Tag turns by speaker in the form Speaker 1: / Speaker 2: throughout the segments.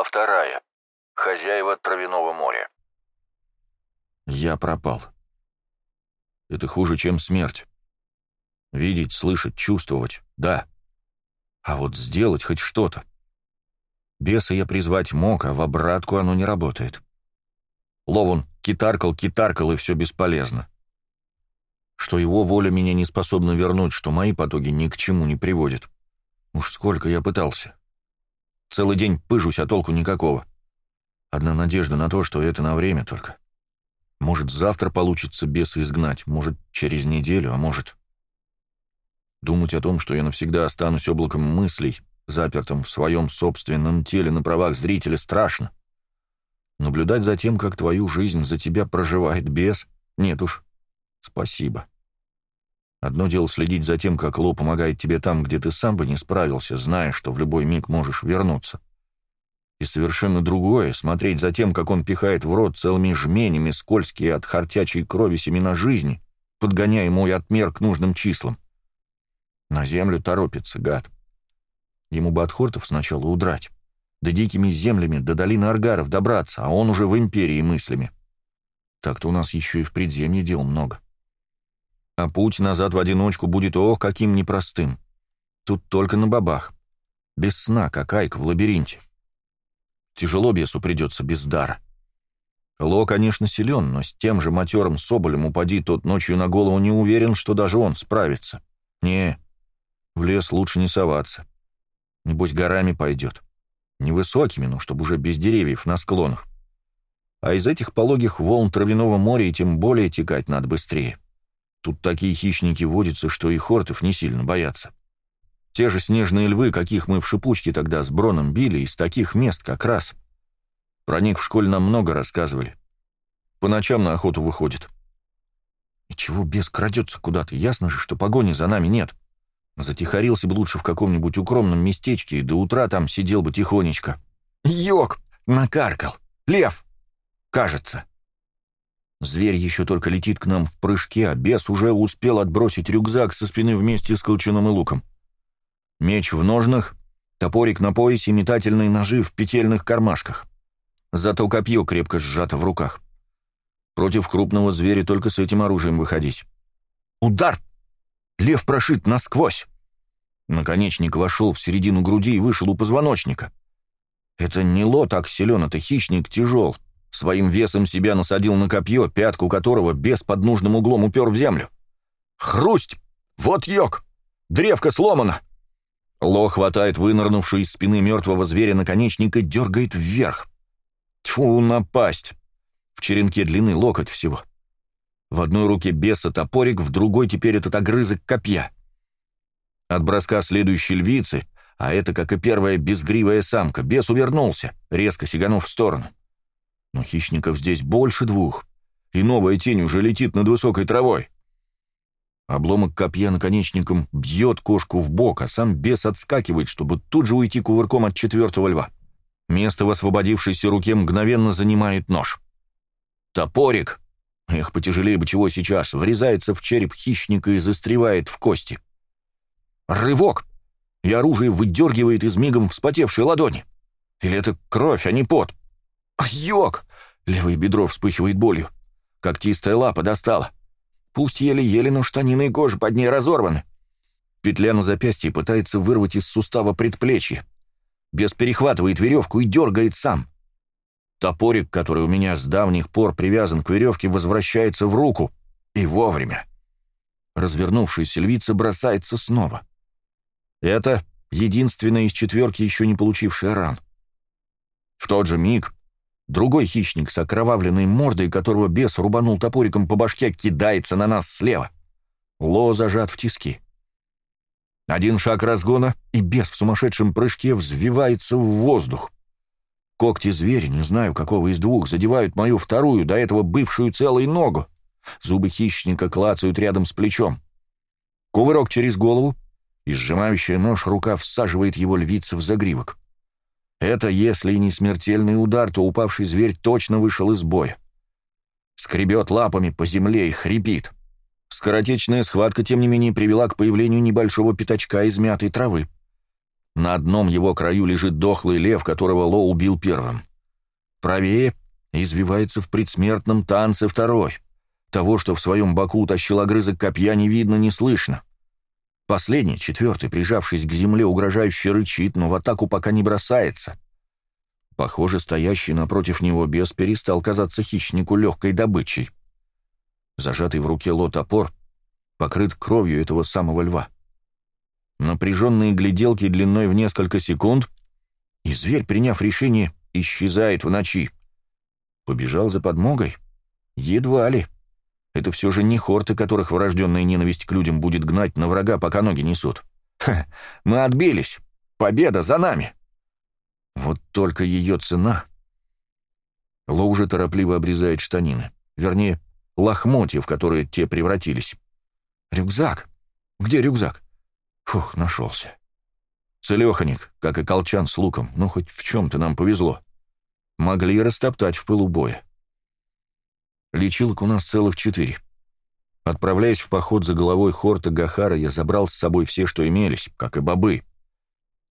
Speaker 1: Глава вторая. Хозяева Травяного моря.
Speaker 2: Я пропал. Это хуже, чем смерть. Видеть, слышать, чувствовать — да. А вот сделать хоть что-то. Беса я призвать мог, а в обратку оно не работает. Ловун китаркал, китаркал, и все бесполезно. Что его воля меня не способна вернуть, что мои потоки ни к чему не приводят. Уж сколько я пытался. Целый день пыжусь, а толку никакого. Одна надежда на то, что это на время только. Может, завтра получится беса изгнать, может, через неделю, а может... Думать о том, что я навсегда останусь облаком мыслей, запертым в своем собственном теле на правах зрителя, страшно. Наблюдать за тем, как твою жизнь за тебя проживает бес, нет уж, спасибо. Одно дело следить за тем, как Ло помогает тебе там, где ты сам бы не справился, зная, что в любой миг можешь вернуться. И совершенно другое — смотреть за тем, как он пихает в рот целыми жменями скользкие от хартячей крови семена жизни, подгоняя мой отмер к нужным числам. На землю торопится, гад. Ему бы от хортов сначала удрать, да дикими землями до долины Аргаров добраться, а он уже в империи мыслями. Так-то у нас еще и в предземье дел много. А путь назад в одиночку будет ох, каким непростым. Тут только на бабах. Без сна, как Айк в лабиринте. Тяжело бесу придется без дара. Ло, конечно, силен, но с тем же матерым соболем упади тот ночью на голову не уверен, что даже он справится. Не, в лес лучше не соваться. Небось, горами пойдет. Невысокими, но чтобы уже без деревьев на склонах. А из этих пологих волн травяного моря и тем более текать надо быстрее. Тут такие хищники водятся, что и хортов не сильно боятся. Те же снежные львы, каких мы в шипучке тогда с Броном били, из таких мест как раз. Про них в школе нам много рассказывали. По ночам на охоту выходит. И чего бес крадется куда-то? Ясно же, что погони за нами нет. Затихарился бы лучше в каком-нибудь укромном местечке, и до утра там сидел бы тихонечко. Йок! Накаркал! Лев! Кажется. Зверь еще только летит к нам в прыжке, а бес уже успел отбросить рюкзак со спины вместе с колчаном и луком. Меч в ножнах, топорик на поясе, метательные ножи в петельных кармашках. Зато копье крепко сжато в руках. Против крупного зверя только с этим оружием выходить. Удар! Лев прошит насквозь. Наконечник вошел в середину груди и вышел у позвоночника. Это не ло так силен, это хищник тяжел. Своим весом себя насадил на копье, пятку которого без под нужным углом упер в землю. Хрусть! Вот йог! Древко сломано! Ло хватает вынырнувший из спины мертвого зверя наконечник и дергает вверх. Тьфу, напасть! В черенке длины локоть всего. В одной руке беса топорик, в другой теперь этот огрызок копья. От броска следующей львицы, а это, как и первая безгривая самка, бес увернулся, резко сиганув в сторону. Но хищников здесь больше двух, и новая тень уже летит над высокой травой. Обломок копья наконечником бьет кошку в бок, а сам бес отскакивает, чтобы тут же уйти кувырком от четвертого льва. Место в освободившейся руке мгновенно занимает нож. Топорик, эх, потяжелее бы чего сейчас, врезается в череп хищника и застревает в кости. Рывок! И оружие выдергивает из мигом вспотевшей ладони. Или это кровь, а не пот? Йок! Левое бедро вспыхивает болью. Когтистая лапа достала. Пусть еле-еле, но штанины и кожа под ней разорваны. Петля на запястье пытается вырвать из сустава предплечье. Бес перехватывает веревку и дергает сам. Топорик, который у меня с давних пор привязан к веревке, возвращается в руку. И вовремя. Развернувшаяся львица бросается снова. Это единственная из четверки, еще не получившая ран. В тот же миг Другой хищник с окровавленной мордой, которого бес рубанул топориком по башке, кидается на нас слева. Ло зажат в тиски. Один шаг разгона, и бес в сумасшедшем прыжке взвивается в воздух. Когти зверя, не знаю, какого из двух, задевают мою вторую, до этого бывшую целой ногу. Зубы хищника клацают рядом с плечом. Кувырок через голову, и сжимающая нож рука всаживает его львица в загривок. Это, если и не смертельный удар, то упавший зверь точно вышел из боя. Скребет лапами по земле и хрипит. Скоротечная схватка, тем не менее, привела к появлению небольшого пятачка из мятой травы. На одном его краю лежит дохлый лев, которого Ло убил первым. Правее извивается в предсмертном танце второй. Того, что в своем боку утащил огрызок копья, не видно, не слышно. Последний, четвертый, прижавшись к земле, угрожающе рычит, но в атаку пока не бросается. Похоже, стоящий напротив него бес перестал казаться хищнику легкой добычей. Зажатый в руке Ло топор покрыт кровью этого самого льва. Напряженные гляделки длиной в несколько секунд, и зверь, приняв решение, исчезает в ночи. Побежал за подмогой? Едва ли. Это все же не хорты, которых врожденная ненависть к людям будет гнать на врага, пока ноги несут. Ха, мы отбились. Победа за нами. Вот только ее цена. Ло уже торопливо обрезает штанины. Вернее, лохмотья, в которые те превратились. Рюкзак. Где рюкзак? Фух, нашелся. Целеханик, как и колчан с луком, ну хоть в чем-то нам повезло. Могли растоптать в пылу боя. Лечилок у нас целых четыре. Отправляясь в поход за головой Хорта Гахара, я забрал с собой все, что имелись, как и бобы.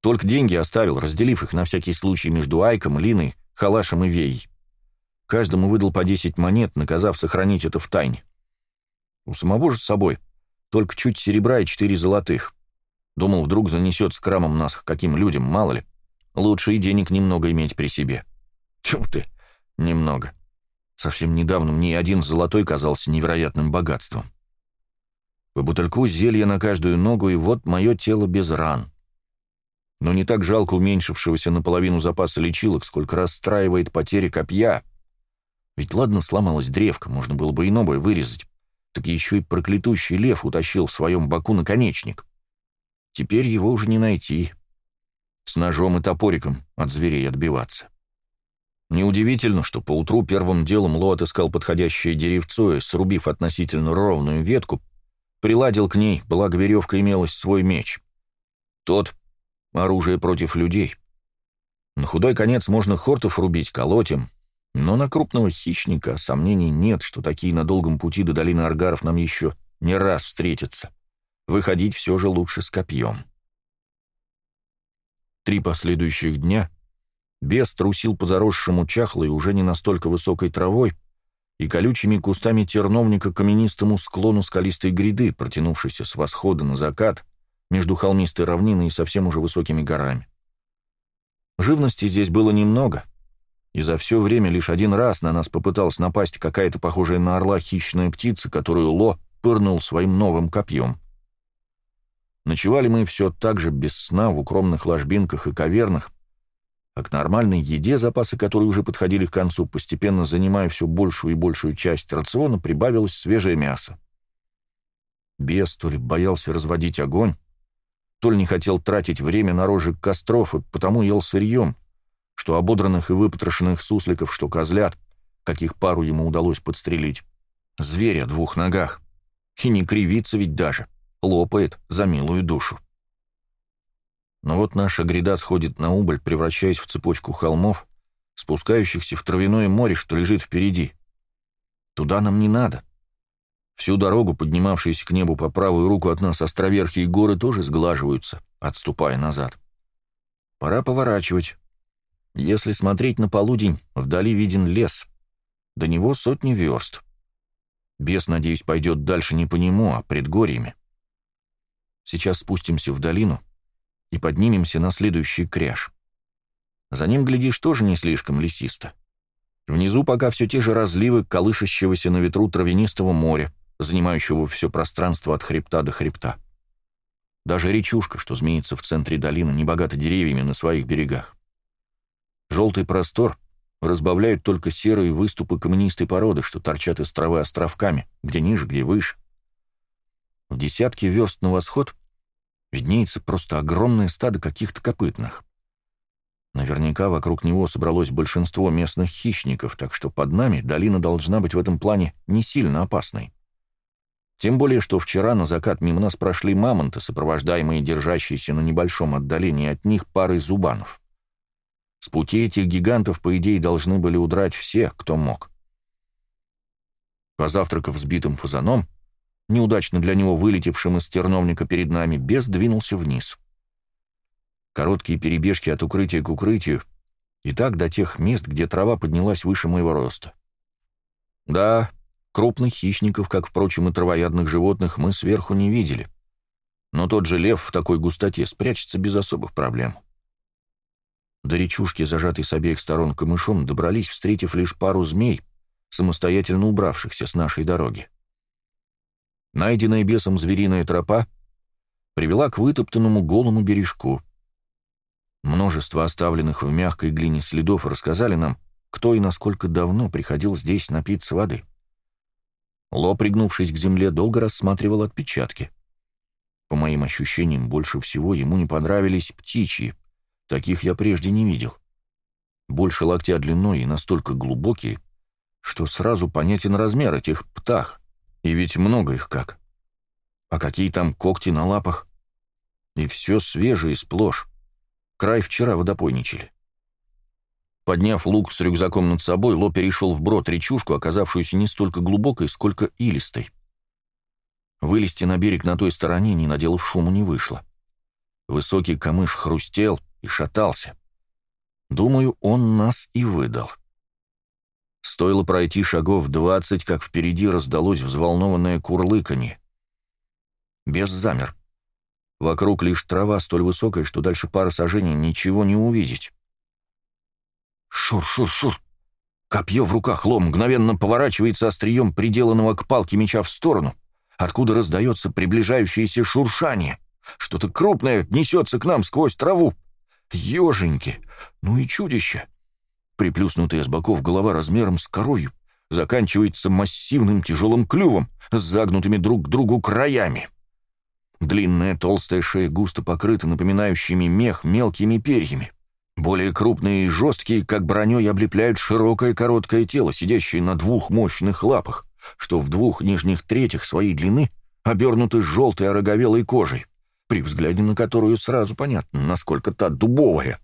Speaker 2: Только деньги оставил, разделив их на всякий случай между Айком, Линой, Халашем и Веей. Каждому выдал по 10 монет, наказав сохранить это в тайне. У самого же с собой только чуть серебра и четыре золотых. Думал, вдруг занесет с крамом нас каким людям, мало ли. Лучше и денег немного иметь при себе. Тьфу ты, немного. Совсем недавно мне один золотой казался невероятным богатством. По бутыльку зелья на каждую ногу, и вот мое тело без ран. Но не так жалко уменьшившегося наполовину запаса лечилок, сколько расстраивает потери копья. Ведь ладно, сломалась древка, можно было бы и новое вырезать. Так еще и проклятущий лев утащил в своем боку наконечник. Теперь его уже не найти. С ножом и топориком от зверей отбиваться. Неудивительно, что поутру первым делом Ло отыскал подходящее деревцо и, срубив относительно ровную ветку, приладил к ней, благо веревка имелась свой меч. Тот — оружие против людей. На худой конец можно хортов рубить колотем, но на крупного хищника сомнений нет, что такие на долгом пути до долины Аргаров нам еще не раз встретятся. Выходить все же лучше с копьем. Три последующих дня Бес трусил по заросшему чахлой, уже не настолько высокой травой и колючими кустами терновника каменистому склону скалистой гряды, протянувшейся с восхода на закат между холмистой равниной и совсем уже высокими горами. Живности здесь было немного, и за все время лишь один раз на нас попыталась напасть какая-то похожая на орла хищная птица, которую Ло пырнул своим новым копьем. Ночевали мы все так же без сна в укромных ложбинках и кавернах, а к нормальной еде, запасы которой уже подходили к концу, постепенно занимая все большую и большую часть рациона, прибавилось свежее мясо. Бес то ли боялся разводить огонь, то ли не хотел тратить время на рожек костров, и потому ел сырьем, что ободранных и выпотрошенных сусликов, что козлят, каких пару ему удалось подстрелить. Зверь о двух ногах. И не кривится ведь даже, лопает за милую душу. Но вот наша гряда сходит на убыль, превращаясь в цепочку холмов, спускающихся в травяное море, что лежит впереди. Туда нам не надо. Всю дорогу, поднимавшиеся к небу по правую руку от нас островерхие горы, тоже сглаживаются, отступая назад. Пора поворачивать. Если смотреть на полудень, вдали виден лес. До него сотни верст. Бес, надеюсь, пойдет дальше не по нему, а предгорьями. Сейчас спустимся в долину — и поднимемся на следующий кряж. За ним, глядишь, тоже не слишком лесисто. Внизу пока все те же разливы колышащегося на ветру травянистого моря, занимающего все пространство от хребта до хребта. Даже речушка, что змеится в центре долины, небогата деревьями на своих берегах. Желтый простор разбавляют только серые выступы каменистой породы, что торчат из травы островками, где ниже, где выше. В десятке верст на восход виднеется просто огромное стадо каких-то копытных. Наверняка вокруг него собралось большинство местных хищников, так что под нами долина должна быть в этом плане не сильно опасной. Тем более, что вчера на закат мимо нас прошли мамонты, сопровождаемые держащиеся на небольшом отдалении от них парой зубанов. С пути этих гигантов, по идее, должны были удрать все, кто мог. Позавтракав сбитым фазаном, неудачно для него вылетевшим из терновника перед нами, бес двинулся вниз. Короткие перебежки от укрытия к укрытию, и так до тех мест, где трава поднялась выше моего роста. Да, крупных хищников, как, впрочем, и травоядных животных, мы сверху не видели. Но тот же лев в такой густоте спрячется без особых проблем. До речушки, зажатой с обеих сторон камышом, добрались, встретив лишь пару змей, самостоятельно убравшихся с нашей дороги. Найденная бесом звериная тропа привела к вытоптанному голому бережку. Множество оставленных в мягкой глине следов рассказали нам, кто и насколько давно приходил здесь напиться воды. Ло, пригнувшись к земле, долго рассматривал отпечатки. По моим ощущениям, больше всего ему не понравились птичьи, таких я прежде не видел. Больше локтя длиной и настолько глубокие, что сразу понятен размер этих птах, и ведь много их как. А какие там когти на лапах? И все свежее сплошь. Край вчера водопойничали. Подняв лук с рюкзаком над собой, Ло перешел вброд речушку, оказавшуюся не столько глубокой, сколько илистой. Вылезти на берег на той стороне, не наделав шуму, не вышло. Высокий камыш хрустел и шатался. Думаю, он нас и выдал. Стоило пройти шагов двадцать, как впереди раздалось взволнованное курлыканье. Без замер. Вокруг лишь трава столь высокая, что дальше пары сажений ничего не увидеть. Шур-шур-шур. Копье в руках Лом мгновенно поворачивается острием приделанного к палке меча в сторону, откуда раздается приближающееся шуршание. Что-то крупное несется к нам сквозь траву. Еженьки, ну и чудище. Приплюснутая с боков голова размером с коровью заканчивается массивным тяжелым клювом с загнутыми друг к другу краями. Длинная толстая шея густо покрыта напоминающими мех мелкими перьями. Более крупные и жесткие, как броней, облепляют широкое короткое тело, сидящее на двух мощных лапах, что в двух нижних третьих своей длины обернуты желтой ороговелой кожей, при взгляде на которую сразу понятно, насколько та дубовая.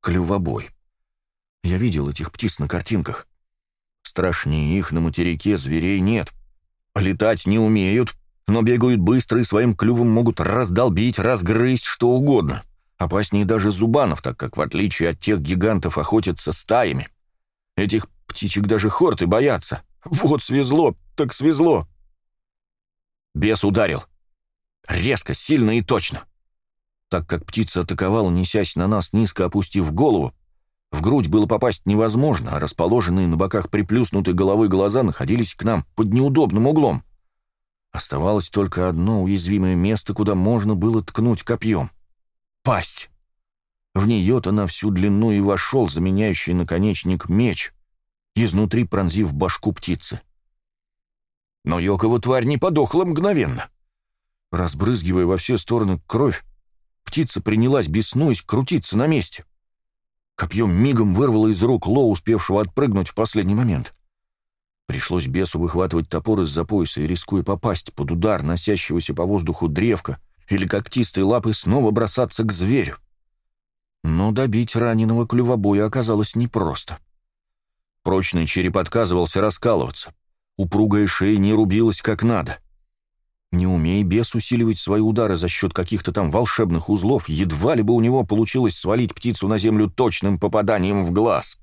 Speaker 2: Клювобой. Я видел этих птиц на картинках. Страшнее их на материке зверей нет. Летать не умеют, но бегают быстро и своим клювом могут раздолбить, разгрызть что угодно. Опаснее даже зубанов, так как, в отличие от тех гигантов, охотятся стаями. Этих птичек даже хорты боятся. Вот свезло, так свезло. Бес ударил. Резко, сильно и точно. Так как птица атаковала, несясь на нас, низко опустив голову, в грудь было попасть невозможно, а расположенные на боках приплюснутой головой глаза находились к нам под неудобным углом. Оставалось только одно уязвимое место, куда можно было ткнуть копьем. Пасть. В нее-то на всю длину и вошел заменяющий наконечник меч, изнутри пронзив башку птицы. Но Йокова тварь не подохла мгновенно. Разбрызгивая во все стороны кровь, птица принялась, беснуясь, крутиться на месте. Копье мигом вырвало из рук Ло, успевшего отпрыгнуть в последний момент. Пришлось бесу выхватывать топор из-за пояса и, рискуя попасть под удар носящегося по воздуху древка или когтистой лапы, снова бросаться к зверю. Но добить раненого клювобоя оказалось непросто. Прочный череп отказывался раскалываться. Упругая шея не рубилась как надо. Не умея бес усиливать свои удары за счет каких-то там волшебных узлов, едва ли бы у него получилось свалить птицу на землю точным попаданием в глаз.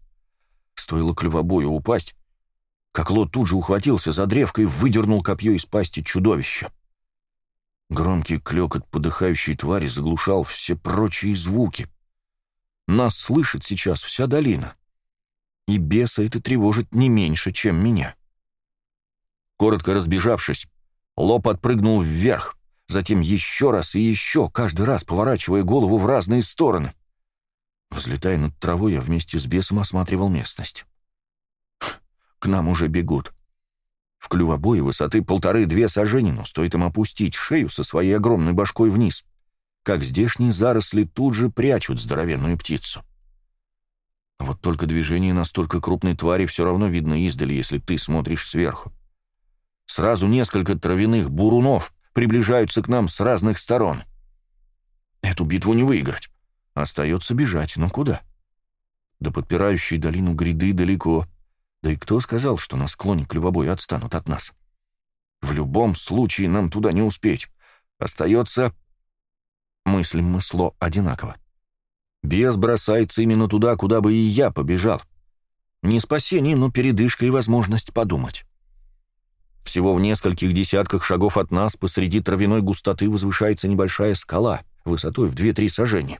Speaker 2: Стоило клювобою упасть, как Лот тут же ухватился за древко и выдернул копье из пасти чудовища. Громкий клёкот подыхающей твари заглушал все прочие звуки. Нас слышит сейчас вся долина. И беса это тревожит не меньше, чем меня. Коротко разбежавшись, Ло подпрыгнул вверх, затем еще раз и еще, каждый раз поворачивая голову в разные стороны. Взлетая над травой, я вместе с бесом осматривал местность. К нам уже бегут. В клювобое высоты полторы-две сажени, но стоит им опустить шею со своей огромной башкой вниз, как здешние заросли тут же прячут здоровенную птицу. Вот только движение настолько крупной твари все равно видно издали, если ты смотришь сверху. Сразу несколько травяных бурунов приближаются к нам с разных сторон. Эту битву не выиграть. Остается бежать, но куда? До подпирающей долину гряды далеко — да и кто сказал, что на склоне клювобоя отстанут от нас? В любом случае нам туда не успеть. Остается... Мыслим мы сло одинаково. Бес бросается именно туда, куда бы и я побежал. Не спасение, но передышка и возможность подумать. Всего в нескольких десятках шагов от нас посреди травяной густоты возвышается небольшая скала, высотой в 2-3 сажени.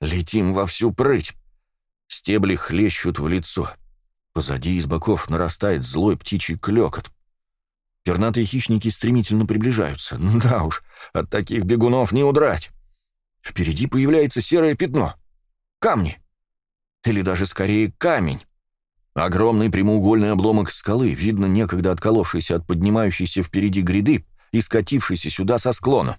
Speaker 2: Летим во всю прыть. Стебли хлещут в лицо. Позади из боков нарастает злой птичий клекот. Пернатые хищники стремительно приближаются. Да уж, от таких бегунов не удрать. Впереди появляется серое пятно. Камни. Или даже скорее камень. Огромный прямоугольный обломок скалы, видно некогда отколовшийся от поднимающейся впереди гряды и скатившийся сюда со склона.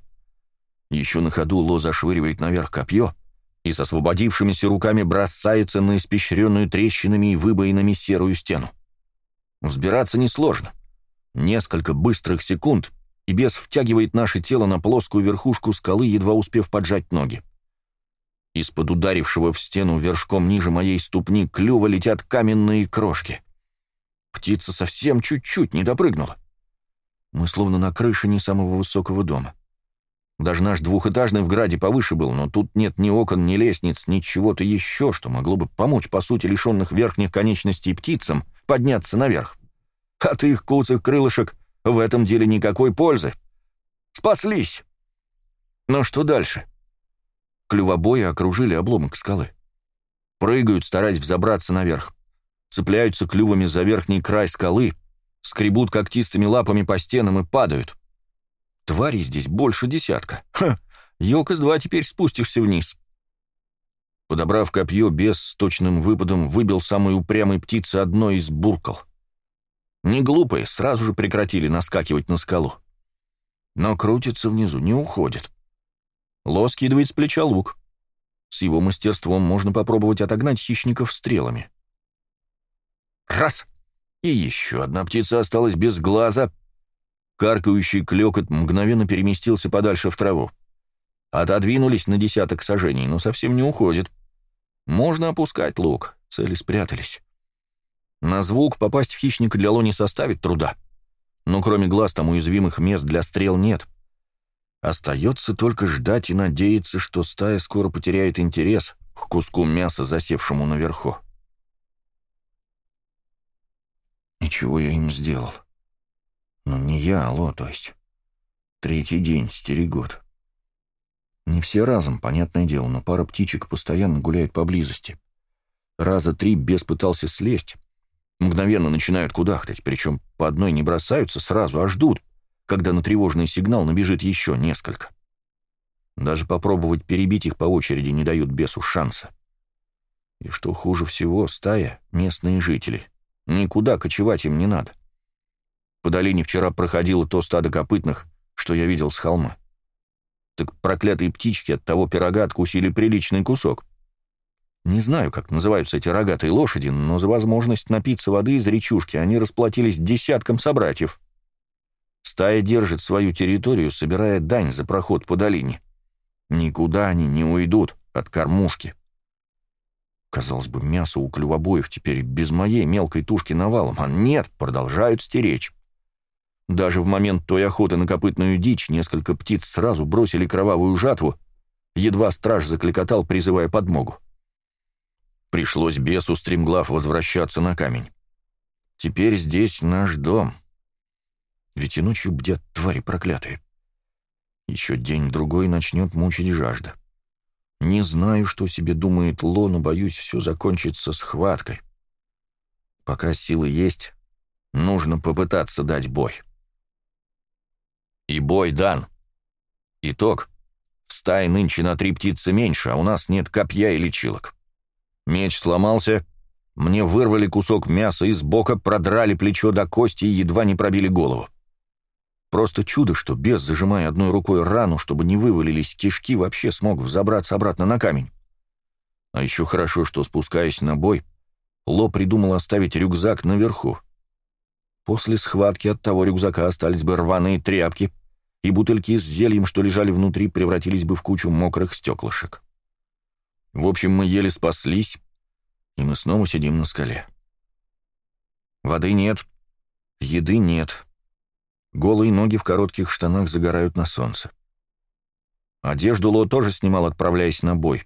Speaker 2: Еще на ходу Ло зашвыривает наверх копье и с освободившимися руками бросается на испещренную трещинами и выбоинами серую стену. Взбираться несложно. Несколько быстрых секунд, и бес втягивает наше тело на плоскую верхушку скалы, едва успев поджать ноги. Из-под ударившего в стену вершком ниже моей ступни клюва летят каменные крошки. Птица совсем чуть-чуть не допрыгнула. Мы словно на крыше не самого высокого дома. Даже наш двухэтажный в граде повыше был, но тут нет ни окон, ни лестниц, ни чего-то еще, что могло бы помочь, по сути, лишенных верхних конечностей птицам подняться наверх. От их куцых крылышек в этом деле никакой пользы. Спаслись! Но что дальше? Клювобои окружили обломок скалы. Прыгают, стараясь взобраться наверх. Цепляются клювами за верхний край скалы, скребут когтистыми лапами по стенам и падают. Тварей здесь больше десятка. Ха! Йок из два теперь спустишься вниз. Подобрав копье, бес с точным выпадом выбил самой упрямой птице одно из буркал. Не глупые, сразу же прекратили наскакивать на скалу. Но крутится внизу, не уходит. Ло скидывает с плеча лук. С его мастерством можно попробовать отогнать хищников стрелами. Раз! И еще одна птица осталась без глаза. Каркающий клекот мгновенно переместился подальше в траву. Отодвинулись на десяток сажений, но совсем не уходит. Можно опускать лук, цели спрятались. На звук попасть в хищника для Ло не составит труда. Но кроме глаз там уязвимых мест для стрел нет. Остается только ждать и надеяться, что стая скоро потеряет интерес к куску мяса, засевшему наверху. Ничего я им сделал. Ну, не я, алло, то есть. Третий день стерегут. Не все разом, понятное дело, но пара птичек постоянно гуляет поблизости. Раза три бес пытался слезть. Мгновенно начинают кудахтать, причем по одной не бросаются сразу, а ждут, когда на тревожный сигнал набежит еще несколько. Даже попробовать перебить их по очереди не дают бесу шанса. И что хуже всего, стая — местные жители. Никуда кочевать им не надо. По долине вчера проходило то стадо копытных, что я видел с холма. Так проклятые птички от того пирога откусили приличный кусок. Не знаю, как называются эти рогатые лошади, но за возможность напиться воды из речушки они расплатились десятком собратьев. Стая держит свою территорию, собирая дань за проход по долине. Никуда они не уйдут от кормушки. Казалось бы, мясо у клювобоев теперь без моей мелкой тушки навалом, а нет, продолжают стеречь. Даже в момент той охоты на копытную дичь несколько птиц сразу бросили кровавую жатву, едва страж закликотал, призывая подмогу. Пришлось бесу стремглав возвращаться на камень. Теперь здесь наш дом — ведь и ночью бдят твари проклятые. Еще день-другой начнет мучить жажда. Не знаю, что себе думает Ло, но боюсь, все закончится схваткой. Пока силы есть, нужно попытаться дать бой. И бой дан. Итог. В стае нынче на три птицы меньше, а у нас нет копья и лечилок. Меч сломался, мне вырвали кусок мяса и сбока продрали плечо до кости и едва не пробили голову. Просто чудо, что бес, зажимая одной рукой рану, чтобы не вывалились кишки, вообще смог взобраться обратно на камень. А еще хорошо, что, спускаясь на бой, Ло придумал оставить рюкзак наверху. После схватки от того рюкзака остались бы рваные тряпки, и бутыльки с зельем, что лежали внутри, превратились бы в кучу мокрых стеклышек. В общем, мы еле спаслись, и мы снова сидим на скале. Воды нет, еды нет, Голые ноги в коротких штанах загорают на солнце. Одежду Ло тоже снимал, отправляясь на бой.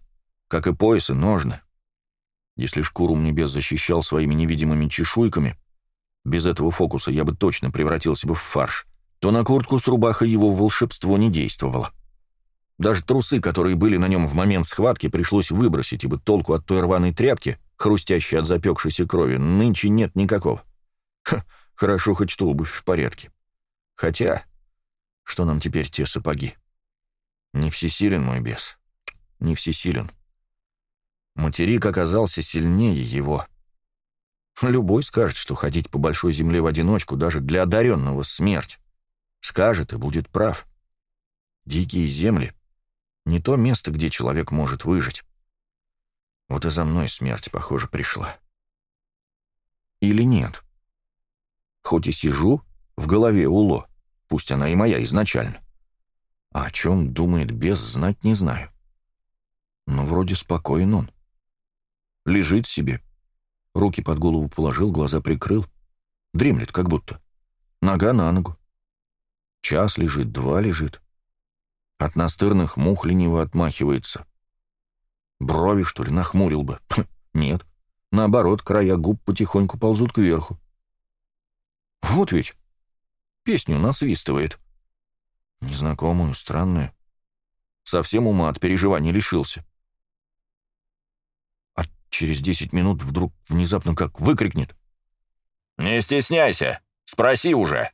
Speaker 2: как и пояс и ножны. Если шкуру небес защищал своими невидимыми чешуйками, без этого фокуса я бы точно превратился бы в фарш, то на куртку с рубахой его волшебство не действовало. Даже трусы, которые были на нем в момент схватки, пришлось выбросить, ибо толку от той рваной тряпки, хрустящей от запекшейся крови, нынче нет никакого. Ха, хорошо хоть что обувь в порядке. Хотя, что нам теперь те сапоги? Не всесилен мой бес. Не всесилен. Материк оказался сильнее его. Любой скажет, что ходить по большой земле в одиночку даже для одаренного смерть. Скажет и будет прав. Дикие земли — не то место, где человек может выжить. Вот и за мной смерть, похоже, пришла. Или нет? Хоть и сижу, в голове уло, пусть она и моя изначально. А о чем думает бес, знать не знаю. Но вроде спокоен он. Лежит себе. Руки под голову положил, глаза прикрыл. Дремлет как будто. Нога на ногу. Час лежит, два лежит. От настырных мух лениво отмахивается. Брови, что ли, нахмурил бы? Хм, нет. Наоборот, края губ потихоньку ползут кверху. Вот ведь. Песню насвистывает. Незнакомую, странную. Совсем ума от переживаний лишился. А через десять минут вдруг внезапно как выкрикнет.
Speaker 1: «Не стесняйся, спроси уже!»